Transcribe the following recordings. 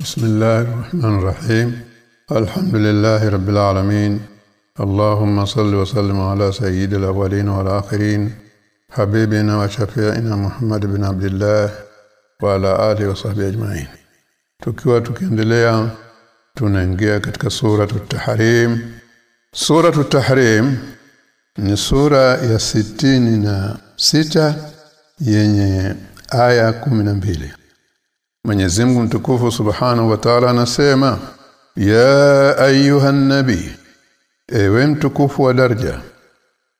بسم الله الرحمن الرحيم الحمد لله رب العالمين اللهم صل وسلم على سيد الأولين والآخرين حبيبنا وشفيعنا محمد بن عبد الله وعلى آله وصحبه أجمعين tukiwa tukiendelea tunaingia katika sura at-tahrim sura at-tahrim ni sura ya sitini na sita yenye aya kumi na mbili Mwenyezi Mungu mtukufu Subhanahu wa Ta'ala anasema ya ayuha nabi ewe mtukufu wa daraja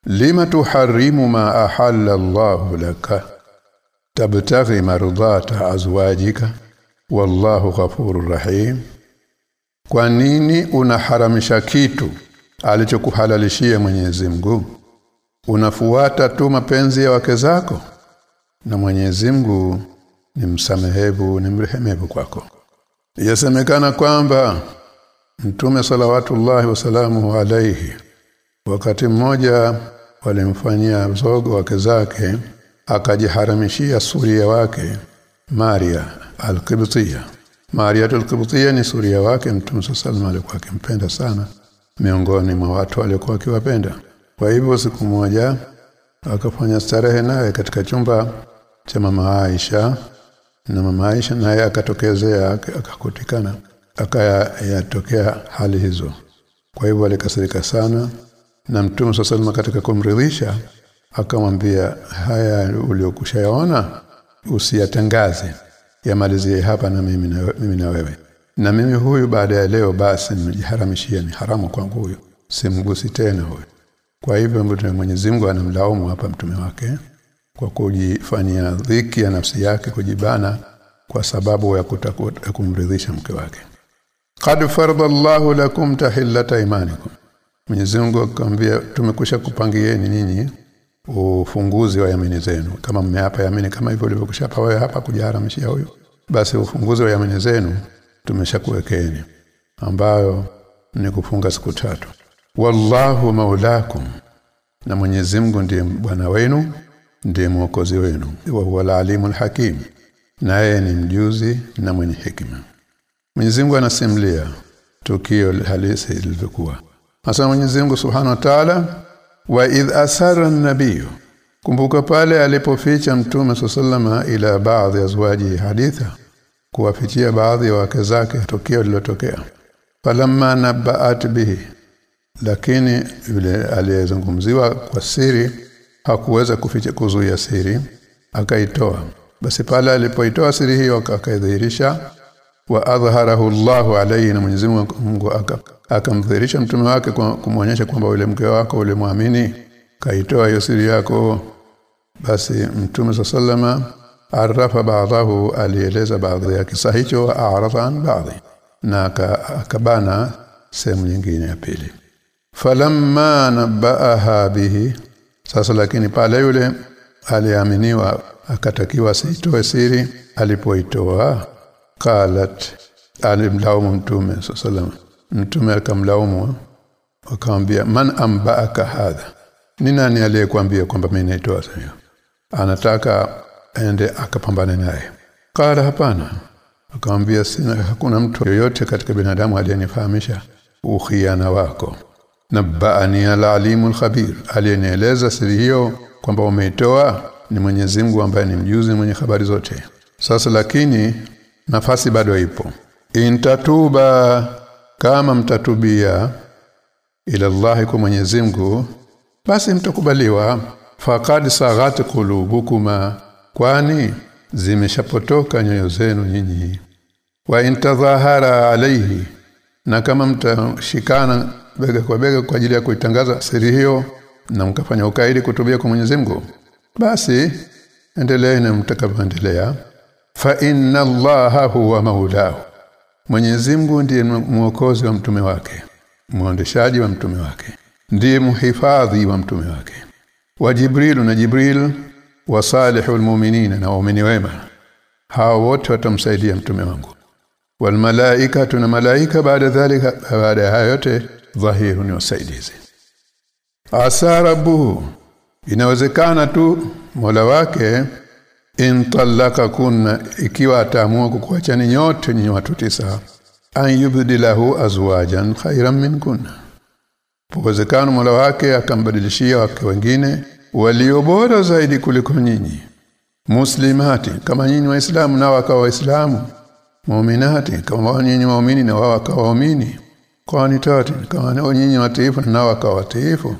lima tuharimu ma ahalla Allah laka? Tabtaghi marudata azwajika wallahu ghafurur rahim. Kwa nini unaharamisha kitu alichokuhalalishia Mwenyezi Mungu? Unafuata tu mapenzi ya wake zako? Na Mwenyezi Mungu ni msamehevu ni mrehemevu kwako. Yasemekana kwamba mtume salawatullahi wasalamu alaihi wakati mmoja walimfanyia mzogo wake zake akajiharamishia suria wake Maria al-Qibtiyya. Maria al-Qibtiyya ni suria wake mtume sallallahu alikuwa akimpenda sana miongoni mwa watu waliokuwa akiwapenda. Kwa hivyo siku moja akafanya starehe naye katika chumba cha mama Aisha na mama Aisha naye akatokezea akakutikana akayatokea hali hizo. Kwa hivyo alikasirika sana na mtume sallallahu katika kumridhisha akamwambia haya uliokushayaona usiyatangaze yamalizie hapa na mimi na, mimi na wewe. Na mimi huyu baada ya leo basi nimejiharamishia ni haramu kwangu huyo simgusi tena huyo. Kwa hivyo Mwenyezi Mungu anamlaumu hapa mtume wake kwa kujifanyia dhiki ya nafsi yake kujibana kwa sababu ya kutakuta kumridhisha mke wake. Qad farada Allahu lakum tahillata imanikum. Mwenyezi Mungu akamwambia tumekusha kupangieni nyinyi ufunguzi wa yamini zenu. Kama mmeapa yamini kama hivyo ulivyokushapa wewe hapa kujaharamishia huyo basi ufunguzi wa yamini zenu tumeshakuwekeni ambayo ni kufunga siku tatu. Wallahu maulakum na Mwenyezi Mungu ndiye bwana wenu ndiye mwokozi wenu wa huwa alimul hakim. Naye ni mjuzi na mwenye hikima Mwenyezi Mungu anasimulia tukio halisi lilivyokuwa. Hasa Mwenyezi Mungu Subhanahu wa Ta'ala wa idh asara nabiyu kumbuka pale alipoficha mtume sallama ila baadhi ya azwaji haditha kuwafichia baadhi ya wake zake tukio lilotokea falamma nabaat bihi. Lakini yule aliyezungumziwa kwa siri hakuweza kuficha kuzuia siri akaitoa. Basi pale alipoitoa siri hiyo akaidhihirisha wa adhharahu Allahu alayhi na Mwenyezi Mungu akamdhihirisha mtume wake kumwonyesha kwamba yule mke wako yule muamini kaitoa hiyo siri yako. Basi mtume sallama arafa baadhahu alieleza baadhi ya kisa hicho arafa an baadhi na akabana sehemu nyingine ya pili. Falamma nabaaha bihi sasa lakini pale yule aliaminiwa akatakiwa sitoe siri alipoitoa kalat alimlaumu mtume sallallahu mtume akamlaumu akamwambia man ambaaka hadha? Ni nani aliyekwambia kwamba mimi naitoa siri? Anataka ende akapambane naye. Qala hapana. Akamwambia sina hakuna mtu yoyote katika binadamu aliyenifahamisha ukhiana wako nabaani alalimu alkhabir khabir. Aliyenieleza siri hiyo kwamba umeitoa ni Mwenyezi Mungu ambaye ni mjuzi mwenye habari zote. Sasa lakini nafasi bado ipo. Intatuba kama mtatubia ila Allah kwa Mwenyezi Mungu basi mtakubaliwa. Faqad saghat qulubukuma kwani zimeshapotoka nyoyo zenu nyinyi. Wa intadhahara alayhi na kama mtashikana bega kwa bega kwa ajili ya kuitangaza siri hiyo na mkafanya ukaidi kutubia kwa Mwenyezi Mungu. Basi endeleeni mtakapoendelea fa inna allaha huwa maulahu. Mwenyezi Mungu ndiye mwokozi wa mtume wake mwondeshaji wa mtume wake ndiye mhifadhi wa mtume wake. Wa Jibril na Jibril wa salihul mu'minina na waumini wema hao wote watamsaidia mtume wangu. Wal malaika na malaika baada dhalika baada ya yote dhahiru ni wasaidizi. Asa inawezekana tu Mola wake in kunna ikiwa ataamua kukuachani nyote nyinyi watu tisa an yubdilahu azwajan khairan minkunna. Uwezekano Mola wake akambadilishia wake wengine walio bora zaidi kuliko nyinyi. Muslimati kama nyinyi waislamu na wakawa waislamu. Mu'minati kama nyinyi waumini na wakawa waumini qanitati kama nyinyi watiifu nao wakawa watiifu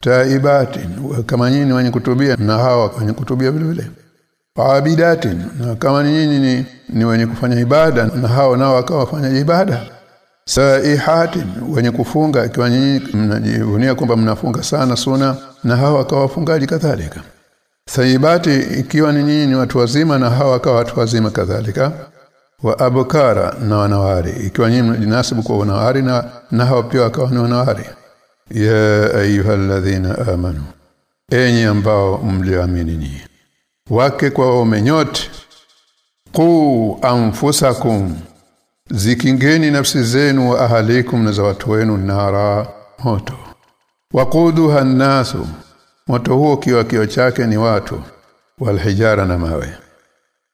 taibati kama nyinyi wenye kutubia na hawa wenye kutubia vile vile. Abidati na kama nyinyi ni, ni wenye kufanya ibada na hao nao wakawa wafanya ibada. Saihati wenye kufunga ikiwa nyinyi mnajivunia kwamba mnafunga sana suna na hao wakawa wafungaji kadhalika. Saibati ikiwa ni nyinyi ni watu wazima na hao wakawa watu wazima kadhalika wa abukara na wanawari. Ikiwa nyinyi jinasibu kwa wanawari na na hao pia wakawa ni wanawari. Ya ayyuhalladhina amanu enyi ambao mliamini nyinyi wake kwa waume nyote qu anfusakum zikingeni nafsi zenu wa ahalikum na za watu wenu nara moto. Waquduha nasu moto huo kiwa kio chake ni watu walhijara na mawe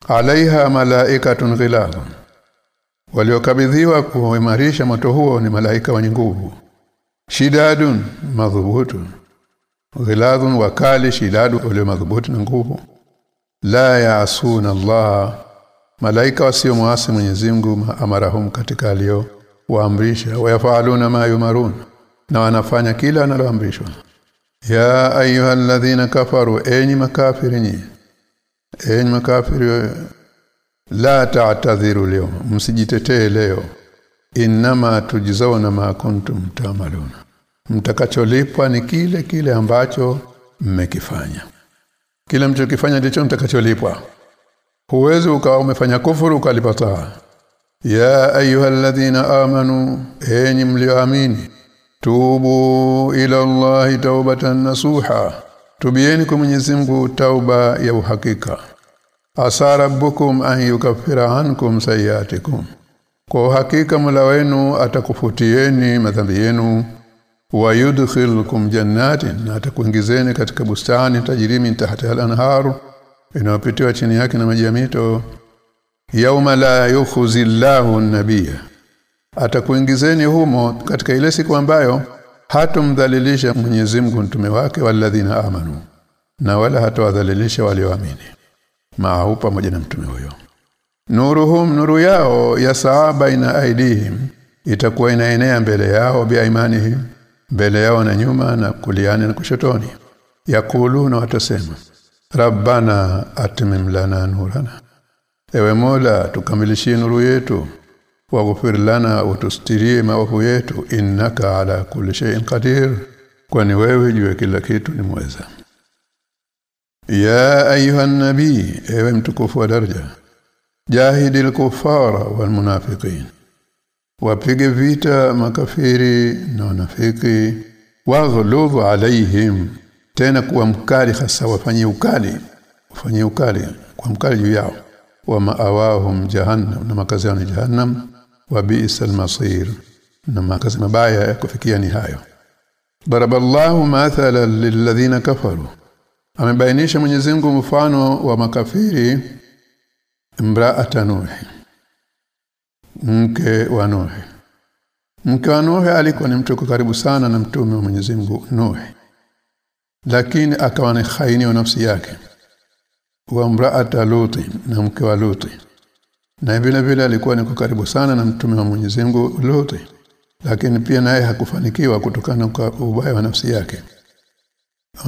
alaiha malaikatun ghilabun waliokabidhiwa kuimarisha moto huo ni malaika wenye nguvu. Shidadun madhubutun ghiladhun wakali shidadu wale madhubuti na nguvu. La yaasuna Allah malaika wasio muasi Mwenyezi Mungu amarahum katika alio waamrisha wayafaluna ma yumarun. Na wanafanya kila analoamrishwa ya ayuha ayyuhalladhina kafaru enyi makafirini enyi makafiri la ta'tadhiru leo msijitetee leo. Inma tujzauna ma kuntum ta'maluna mtakacholipwa ni kile kile ambacho mmekifanya. Kile mchokifanya ndicho mtakacholipwa. Huwezi ukawa umefanya kufuru ukalipata ya ayyuhalladhina amanu enyi mlioamini tubu ila Allahi taubatan nasuha tubieni kwa Mwenyezi Mungu tauba ya uhakika. Asa rabbukum an yukaffira ankum sayiatikum. kwa hakika mula wenu atakufutieni madhambi yenu wa yudkhilukum jannatin na atakuingizeni katika bustani tajirimi tahta al-anharu inayopitiwa chini yake na maji ya mito. Yauma la yukhzi Allahu nabiyya atakuingizeni humo katika ile siku ambayo hatumdhalilisha Mwenyezi Mungu mtume wake walladhina amanu na wala hatawadhalilisha walioamini maahu pamoja na mtume huyo. Nuruhum nuru yao ya saaba ina aidihim itakuwa inaenea mbele yao biaimanihim mbele yao na nyuma na kuliani na kushotoni. Yakulu na watasema rabbana atimim lana nurana. Ewe mola tukamilishie nuru yetu waghfir lana utustirie maovu yetu innaka ala kulli shay'in qadir. Kwani wewe juu ya kila kitu ni mweza. Ya ayuha nabii ewe mtukufu wa daraja jahidil kufara wal munafiqin. Wapige vita makafiri na wanafiki. Waghludhu alaihim tena kuwa mkali hasa wafanyi ukali. Wafanyie ukali kwa mkali juu yao. Wa maawahum jahannam na makazi yao ni jahannam wa bi'sal na makazi mabaya ya kufikia ni hayo. Daraballahu mathalan lilladhina kafaru. Amebainisha Mwenyezi Mungu mfano wa makafiri imra'ata nuh mke wa nuhi. Mke wa nuhi alikuwa ni mtu karibu sana na mtume wa Mwenyezi Mungu nuh lakini akawa ni khaini wa nafsi yake. Wa mraata luti na mke wa luti na vile vile alikuwa niko karibu sana na mtume wa Mwenyezi Mungu luti lakini pia naye hakufanikiwa kutokana kwa ubaya wa nafsi yake.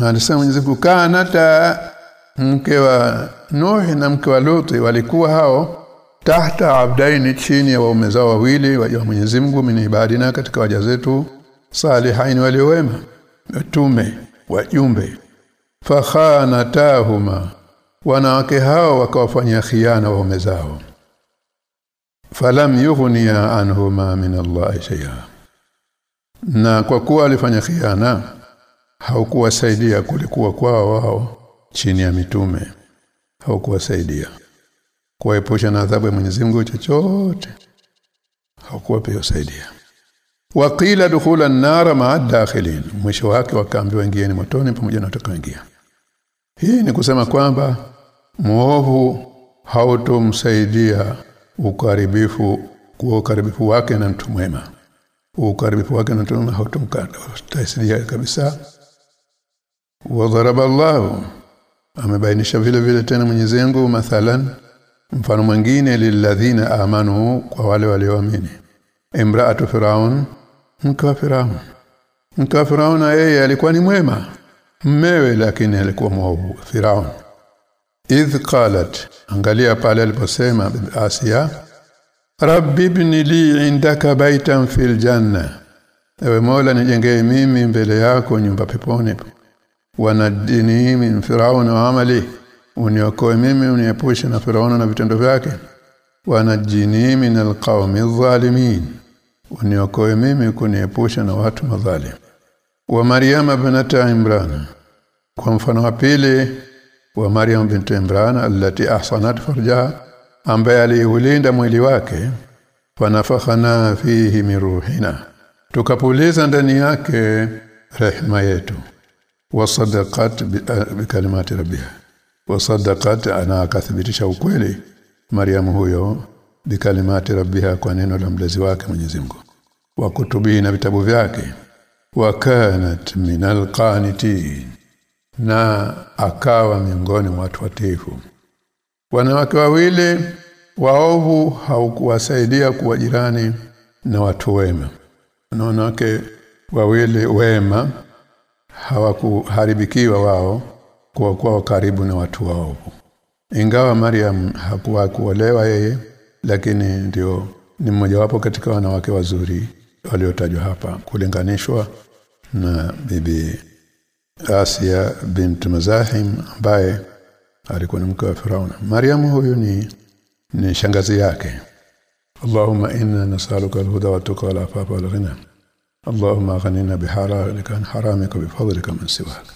Anasema Mwenyezi Mungu kanata mke wa Nuh na mke wa Luti walikuwa hao tahta abdaini chini ya waume zao wawili wa Mwenyezi Mungu ibadina katika waja zetu salihain waliowema mtume wajumbe. Fakhanatahuma wanawake hao wakawafanyia khiana waume zao falam yughniya anhuma min Allah shay'a. Na kwa kuwa alifanya khiana haukuwasaidia kulikuwa kwao wao chini ya mitume. Haukuwasaidia. Kuwaepusha na adhabu ya Mwenyezi Mungu chochote haukuwa pia usaidia waqila dukhula an-nar ma'a dakhilin mwisho wake wakaambiwa ingieni motoni pamoja na watakaoingia. Hii ni kusema kwamba muovu hautomsaidia ukaribifu kwa ukaribifu wake na mtu mwema. Ukaribifu wake na mtu mwema hautomsaidia kabisa. Wa daraba Allah amebainisha vile vile tena Mwenyezi Mungu mathalan mfano mwingine lilladhina amanu kwa wale walioamini. Imra'atu firaun mke firaun. Mke wa firaun yeye alikuwa ni mwema. Mmewe lakini alikuwa mwovu. Firaun idh qalat angalia pale aliposema Asia rabbi ibni li indaka baitan fil janna ewe mola nijengee mimi mbele yako nyumba peponi wanadini min firauna wa amali uniokoe mimi uniepushe na firauna na vitendo vyake wanajini min alqaumi adh-dhalimin uniokoe mimi kuniepusha na watu madhalim wa maryama binata imran kwa mfano wa pili wa maryam bint imran allati ahsanat farjaha ambaye aliulinda mwili wake fanafakhana fihi min ruhina tukapuliza ndani yake rehma yetu. Wasadaqat bikalimati rabbiha wasadaqat ana akathibitisha ukweli Maryam huyo bikalimati rabbiha kwa neno la mlezi wake Mwenyezi Mungu. Wa kutubii na vitabu vyake wa kanat minal qanitin na akawa miongoni mwa watu watifu wanawake wawili waovu haukuwasaidia kuwa jirani na watu wema. Na wanawake wawili wema hawakuharibikiwa wao kwa kuwa karibu na watu waovu. Ingawa Maryam hakuwa kuolewa yeye lakini ndio ni mmojawapo katika wanawake wazuri waliotajwa hapa kulinganishwa na bibi Asia bint Mazahim ambaye alikuwa ni mke wa Firauna. Mariamu huyu ni ni shangazi yake. Allahumma inna nas'aluka al-huda wa tuqa wal afafa wal ghina. Allahumma aghnina bihalalika an haramika bifadlika min siwaka.